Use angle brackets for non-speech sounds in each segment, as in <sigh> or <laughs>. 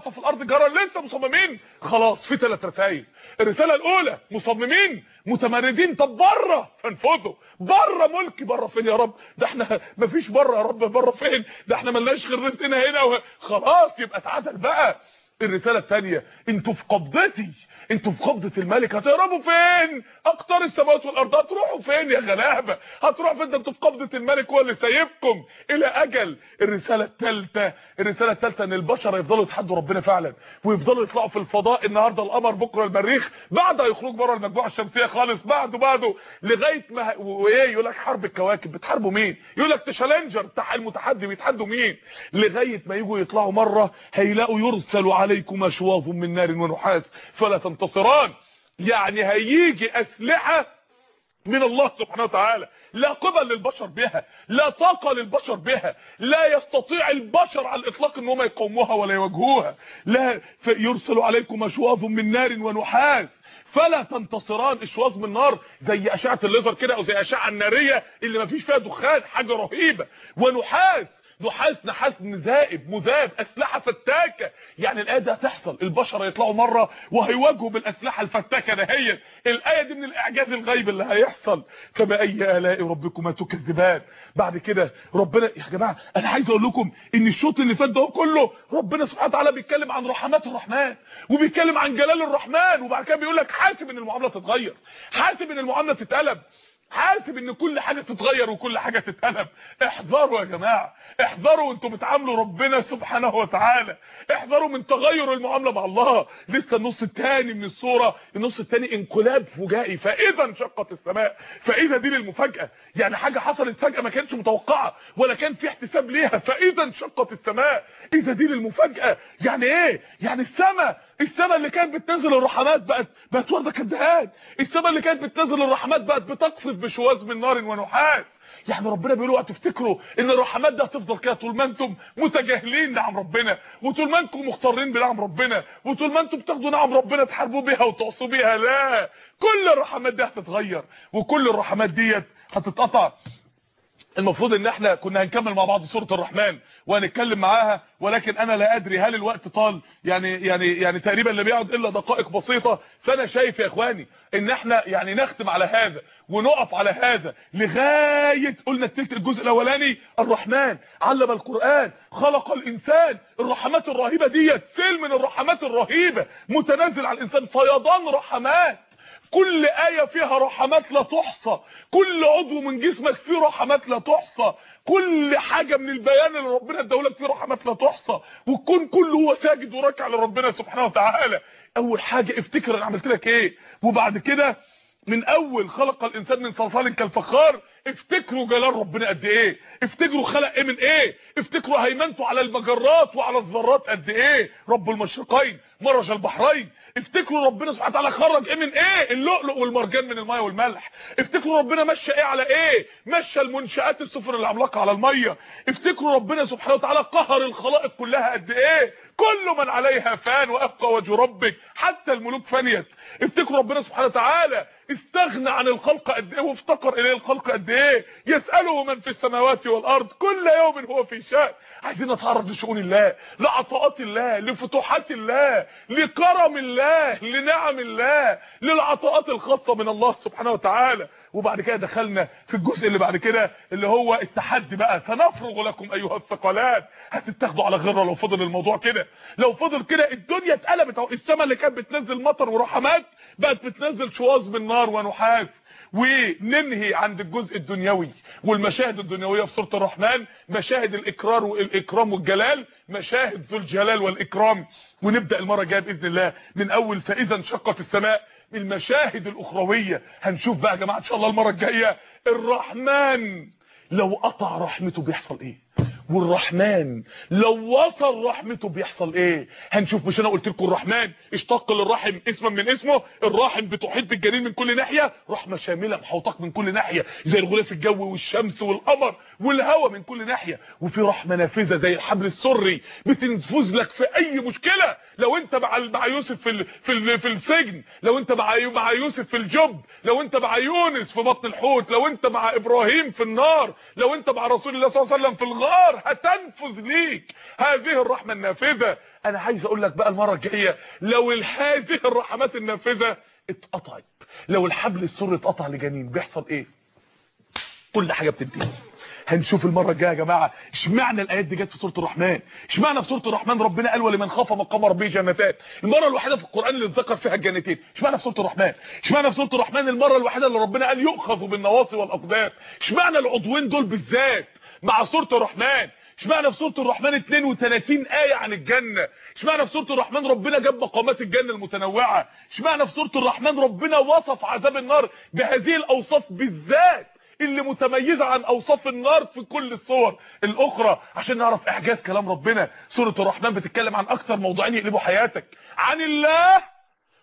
في الأرض جرى لسه مصممين. خلاص في ثلاث رسائل. الرسالة الأولى مصممين متمردين. طب بره فانفذوا. بره ملكي بره فين يا رب؟ ده إحنا <laughs> مفيش بره يا رب بره فين؟ ده إحنا ملناش غير رزقنا هنا. خلاص يبقى اتعدل بقى. الرسالة الثانية أنتوا في قبضتي أنتوا في قبضة الملك هتهربوا فين؟ أقطار السماوات والأرض هتروحوا فين يا غلابة؟ هتروحوا فين؟ أنتوا في قبضة الملك هو اللي سايبكم. إلى أجل الرسالة الثالثة الرسالة الثالثة إن البشر يفضلوا يتحدوا ربنا فعلا ويفضلوا يطلعوا في الفضاء النهارده القمر بكرة المريخ بعد يخرج بره المجموعة الشمسية خالص بعده بعده لغاية ما وإيه؟ يقول لك حرب الكواكب. بتحاربوا مين؟ يقول لك تشالنجر المتحدي بيتحدوا مين؟ لغاية ما يجوا يطلعوا مرة هيلاقوا يرسلوا عليكم اشواظ من نار ونحاس فلا تنتصران. يعني هيجي أسلحة من الله سبحانه وتعالى. لا قبل للبشر بها لا طاقة للبشر بها لا يستطيع البشر على الإطلاق إن هم يقوموها ولا يواجهوها. لا يرسل عليكم اشواظ من نار ونحاس. فلا تنتصران. اشواظ من نار زي أشعة الليزر كده أو زي أشعة النارية اللي ما فيش فيها دخان حاجة رهيبة. ونحاس. نحاس نحاس ذائب مذاب أسلحة فتاكة. يعني الآية دي هتحصل. البشر هيطلعوا مرة وهيواجهوا بالأسلحة الفتاكة دهيت الآية دي من الإعجاز الغيب اللي هيحصل. فباي آلاء ربكما تكذبان. بعد كده ربنا يا جماعة أنا عايز أقول لكم إن الشوط اللي فات ده كله ربنا سبحانه وتعالى بيتكلم عن رحمات الرحمن وبيتكلم عن جلال الرحمن. وبعد كده بيقول لك حاسب إن المعاملة تتغير. حاسب إن المعاملة تتقلب. حاسب إن كل حاجة تتغير وكل حاجة تتقلب. احذروا يا جماعة. احذروا وأنتم بتعاملوا ربنا سبحانه وتعالى. احذروا من تغير المعاملة مع الله. لسه النص الثاني من السورة. النص الثاني انقلاب فجائي. فإذا انشقت السماء. فإذا دي للمفاجأة. يعني حاجة حصلت فجأة ما كانتش متوقعة. ولا كان في احتساب ليها. فإذا انشقت السماء. إذا دي للمفاجأة. يعني إيه؟ يعني السماء. السماء اللي كانت بتنزل الرحمات بقت بقت ورده كدهان. السماء اللي كانت بتنزل الرحمات بقت بتقصف بشواذ من نار ونحاس. يعني ربنا بيقول تفتكروا إن الرحمات دي هتفضل كده طول ما أنتم متجاهلين نعم ربنا وطول ما أنتم مختارين بنعم ربنا وطول ما أنتم بتاخدوا نعم ربنا تحاربوا بيها وتعصوا بيها لا. كل الرحمات دي هتتغير وكل الرحمات ديت هتتقطع. المفروض إن إحنا كنا هنكمل مع بعض سورة الرحمن وهنتكلم معاها ولكن أنا لا أدري هل الوقت طال يعني يعني يعني تقريبا لا بيقعد إلا دقائق بسيطة. فأنا شايف يا إخواني إن إحنا يعني نختم على هذا ونقف على هذا لغاية قلنا التلت الجزء الأولاني الرحمن. علم القرآن خلق الإنسان. الرحمات الرهيبة ديت فيلم من الرحمات الرهيبة متنزل على الإنسان فيضان رحمات. كل آية فيها رحمات لا تحصى. كل عضو من جسمك فيه رحمات لا تحصى. كل حاجة من البيان اللي ربنا اداهولك فيه رحمات لا تحصى. والكون كله هو ساجد وراكع لربنا سبحانه وتعالى. أول حاجة افتكر أنا عملت لك إيه. وبعد كده من أول خلق الإنسان من صلصال كالفخار افتكروا جلال ربنا قد إيه. افتكروا خلق إيه من إيه. افتكروا هيمنته على المجرات وعلى الذرات قد إيه. رب المشرقين مرج البحرين. افتكروا ربنا سبحانه وتعالى خرج إيه من إيه؟ اللؤلؤ والمرجان من الميه والملح. افتكروا ربنا مشى إيه على إيه؟ مشى المنشآت السفن العملاقة على المية. افتكروا ربنا سبحانه وتعالى قهر الخلائق كلها قد إيه؟ كل من عليها فان وأبقى وجه ربك. حتى الملوك فنيت. افتكروا ربنا سبحانه وتعالى استغنى عن الخلق قد إيه؟ وافتقر إليه الخلق قد إيه؟ يسأله من في السماوات والأرض. كل يوم هو في شأن. عايزين نتعرض لشؤون الله لعطاءات الله لفتوحات الله. لكرم الله لنعم الله للعطاءات الخاصة من الله سبحانه وتعالى. وبعد كده دخلنا في الجزء اللي بعد كده اللي هو التحدي بقى. سنفرغ لكم أيها الثقلان. هتتاخدوا على غرة لو فضل الموضوع كده. لو فضل كده الدنيا اتقلبت أهو. السماء اللي كانت بتنزل مطر ورحمات بقت بتنزل شواظ من نار ونحاس. وننهي عند الجزء الدنيوي والمشاهد الدنيوية في سوره الرحمن مشاهد الاكرار والإكرام والجلال مشاهد ذو الجلال والإكرام. ونبدأ المرة الجاية بإذن الله من أول فإذا انشقت السماء المشاهد الأخروية. هنشوف بقى يا جماعة إن شاء الله المرة الجاية. الرحمن لو قطع رحمته بيحصل إيه؟ والرحمن. لو وصل رحمته بيحصل إيه؟ هنشوف. مش أنا قلت لكم الرحمن؟ اشتق للرحم اسما من اسمه. الرحم بتحيط بالجنين من كل ناحية. رحمة شاملة محوطاك من كل ناحية. زي الغلاف الجوي والشمس والقمر والهواء من كل ناحية. وفي رحمة نافذة زي الحبل السري بتنفذ لك في أي مشكلة. لو أنت مع مع يوسف في في في السجن. لو أنت مع مع يوسف في الجب. لو أنت مع يونس في بطن الحوت. لو أنت مع إبراهيم في النار. لو أنت مع رسول الله صلى الله عليه وسلم في الغار. النار هتنفذ ليك. هذه الرحمة النافذة. أنا عايز أقول لك بقى المرة الجاية لو هذه الرحمات النافذة اتقطعت لو الحبل السري اتقطع لجنين بيحصل إيه؟ كل حاجة بتنتهي. هنشوف المرة الجاية يا جماعة اشمعنى الآيات دي جت في سورة الرحمن؟ اشمعنى في سورة الرحمن ربنا قال ولمن خاف مقام ربه جنتان؟ المرة الوحيدة في القرآن اللي اتذكر فيها الجنتين. اشمعنى في سورة الرحمن؟ اشمعنى في سورة الرحمن المرة الوحيدة اللي ربنا قال يؤخذ بالنواصي والأقدام؟ اشمعنى العضوين دول بالذات؟ مع سوره الرحمن. اشمعنى في سوره الرحمن 32 آية عن الجنة؟ اشمعنى في سوره الرحمن ربنا جاب مقامات الجنة المتنوعة؟ اشمعنى في سوره الرحمن ربنا وصف عذاب النار بهذه الأوصاف بالذات اللي متميزة عن أوصاف النار في كل الصور الأخرى؟ عشان نعرف اعجاز كلام ربنا. سورة الرحمن بتتكلم عن أكتر موضوعين يقلبوا حياتك. عن الله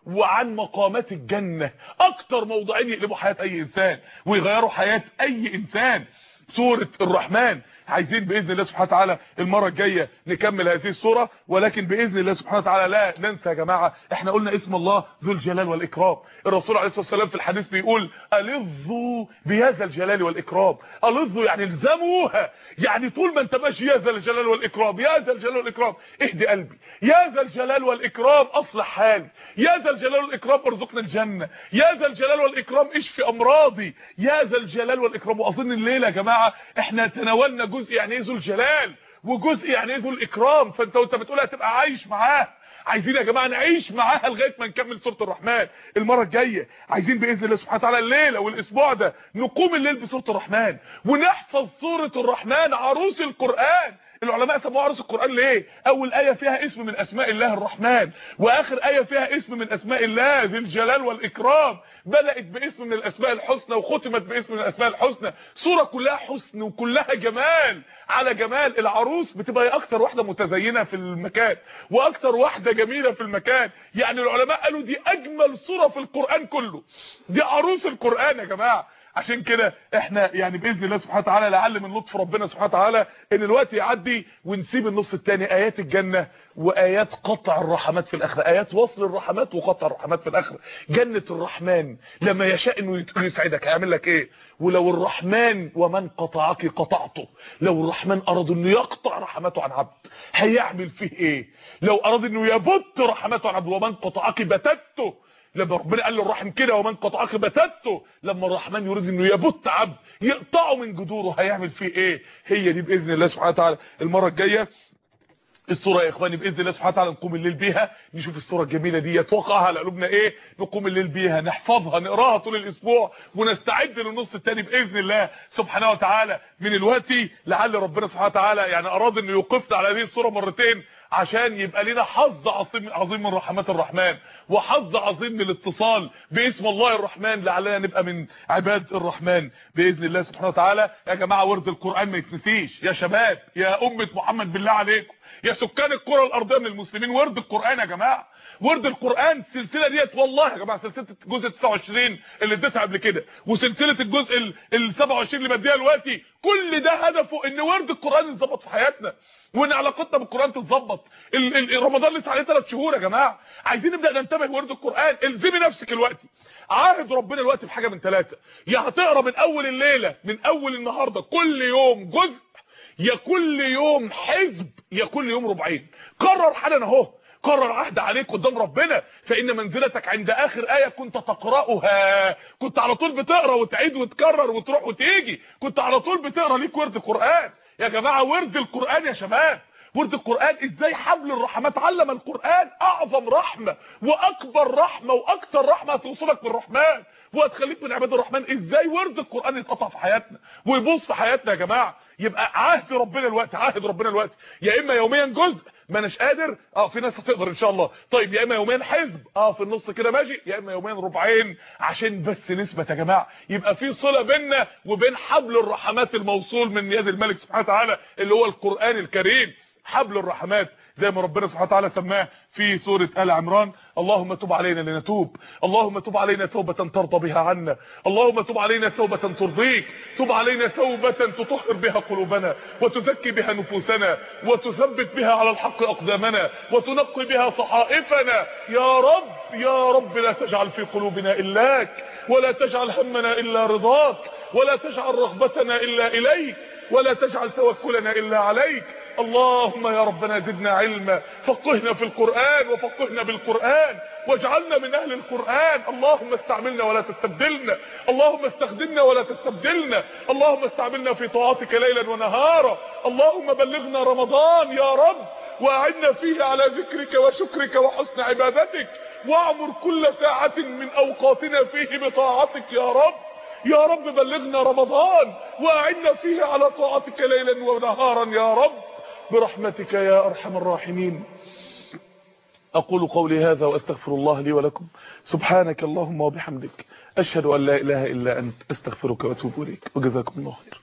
وعن مقامات الجنة. أكتر موضوعين يقلبوا حياة أي إنسان ويغيروا حياة أي إنسان. سورة الرحمن. عايزين بإذن الله سبحانه وتعالى المرة الجاية نكمل هذه السوره ولكن بإذن الله سبحانه وتعالى لا ننسى يا جماعة إحنا قلنا اسم الله ذو الجلال والإكرام. الرسول عليه الصلاة والسلام في الحديث بيقول الظوا بيا ذا الجلال والإكرام. الظوا يعني الزموها. يعني طول ما أنت ماشي يا ذا الجلال والإكرام يا ذا الجلال والإكرام. اهدي قلبي. يا ذا الجلال والإكرام أصلح حالي. يا ذا الجلال والإكرام ارزقنا الجنة. يا ذا الجلال والإكرام اشفي أمراضي. يا ذا الجلال والإكرام. وأظن الليلة يا جماعة إحنا تناولنا جزء يعني إيه ذو الجلال وجزء يعني إيه ذو الإكرام. فأنت وأنت بتقول هتبقى عايش معاه. عايزين يا جماعة نعيش معاها لغايه ما نكمل سوره الرحمن. المرة الجاية عايزين بإذن الله سبحانه وتعالى الليلة والأسبوع ده نقوم الليل بسوره الرحمن ونحفظ سوره الرحمن عروس القرآن. العلماء سموها عروس القرآن ليه؟ أول آية فيها اسم من أسماء الله الرحمن وآخر آية فيها اسم من أسماء الله ذي الجلال والإكرام. بدأت باسم من الأسماء الحسنى وختمت باسم من الأسماء الحسنى. سوره كلها حسن وكلها جمال. على جمال العروس بتبقى أكتر واحدة متزينة في المكان وأكتر واحدة جميلة في المكان. يعني العلماء قالوا دي أجمل سوره في القرآن كله. دي عروس القرآن يا جماعة. عشان كده إحنا يعني بإذن الله سبحانه وتعالى لعل من لطف ربنا سبحانه وتعالى ان الوقت يعدي ونسيب النص الثاني آيات الجنة وآيات قطع الرحمات في الآخرة آيات وصل الرحمات وقطع الرحمات في الآخرة. جنة الرحمن لما يشاء إنه يسعدك. هيعمل لك إيه؟ ولو الرحمن ومن قطعك قطعته لو الرحمن أراد إنه يقطع رحمته عن عبد هيعمل فيه إيه؟ لو أراد إنه يبت رحمته عن عبد ومن قطعك بتته لما ربنا قال للرحم كده ومن قطعك بتته لما الرحمن يريد إنه يبت عبد يقطعه من جذوره هيعمل فيه إيه؟ هي دي بإذن الله سبحانه وتعالى. المرة الجاية الصورة يا إخواني بإذن الله سبحانه وتعالى نقوم الليل بيها نشوف الصورة الجميلة دي يتوقعها على قلوبنا إيه؟ نقوم الليل بيها نحفظها نقراها طول الأسبوع ونستعد للنص الثاني بإذن الله سبحانه وتعالى. من الوقت لعل ربنا سبحانه وتعالى يعني أراد إنه يوقفنا على هذه الصورة مرتين عشان يبقى لنا حظ عظيم عظيم من رحمات الرحمن وحظ عظيم من الاتصال باسم الله الرحمن لعلنا نبقى من عباد الرحمن بإذن الله سبحانه وتعالى. يا جماعة ورد القرآن ما يتنسيش. يا شباب يا أمة محمد بالله عليكم. يا سكان الكرة الأرضية من المسلمين ورد القرآن يا جماعة. ورد القرآن السلسله ديت والله يا جماعة سلسلة الجزء 29 اللي اديتها قبل كده وسلسلة الجزء ال 27 اللي بديها دلوقتي. كل ده هدفه إن ورد القرآن يتظبط في حياتنا وإن علاقتنا بالقرآن تتظبط. رمضان لسه عليه 3 شهور يا جماعة. عايزين نبدأ ننتبه لورد القرآن. الزمي نفسك دلوقتي. عاهد ربنا دلوقتي بحاجة من ثلاثة يا هتقرأ من أول الليلة من أول النهارده كل يوم جزء يا كل يوم حزب يا كل يوم ربعين. قرر حالا أهو. قرر عهد عليك قدام ربنا فإن منزلتك عند آخر آية كنت تقرأها. كنت على طول بتقرأ وتعيد وتكرر وتروح وتيجي. كنت على طول بتقرأ ليك ورد القرآن. يا جماعة ورد القرآن يا شباب. ورد القرآن إزاي حبل الرحمات علم القرآن أعظم رحمة وأكبر رحمة وأكتر رحمة هتوصلك بالرحمن. وهتخليك من عباد الرحمن. إزاي ورد القرآن يتقطع في حياتنا ويبوظ في حياتنا يا جماعة؟ يبقى عهد ربنا الوقت عهد ربنا الوقت. يا إما يوميا جزء ما اناش قادر. آه في ناس هتقدر إن شاء الله. طيب يا إما يوميا حزب. آه في النص كده ماشي. يا إما يوميا ربعين. عشان بس نثبت يا جماعة. يبقى في صلة بيننا وبين حبل الرحمات الموصول من يد الملك سبحانه وتعالى اللي هو القرآن الكريم. حبل الرحمات. زي ما ربنا سبحانه وتعالى سماه في سورة آل عمران اللهم تب علينا لنتوب اللهم تب علينا توبة ترضى بها عنا اللهم تب علينا توبة ترضيك تب علينا توبة تطهر بها قلوبنا وتزكي بها نفوسنا وتثبت بها على الحق أقدامنا وتنقي بها صحائفنا. يا رب يا رب لا تجعل في قلوبنا إلاك ولا تجعل همنا إلا رضاك ولا تجعل رغبتنا إلا إليك ولا تجعل توكلنا إلا عليك. اللهم يا ربنا زدنا علما فقهنا في القرآن وفقهنا بالقرآن واجعلنا من أهل القرآن. اللهم استعملنا ولا تستبدلنا. اللهم استخدمنا ولا تستبدلنا. اللهم استعملنا في طاعتك ليلا ونهارا. اللهم بلغنا رمضان يا رب وأعنا فيه على ذكرك وشكرك وحسن عبادتك. وأعمر كل ساعة من أوقاتنا فيه بطاعتك يا رب. يا رب بلغنا رمضان وأعنا فيه على طاعتك ليلا ونهارا يا رب. برحمتك يا أرحم الراحمين. أقول قولي هذا وأستغفر الله لي ولكم. سبحانك اللهم وبحمدك. أشهد أن لا إله إلا أنت. أستغفرك وأتوب إليك. وجزاكم الله خير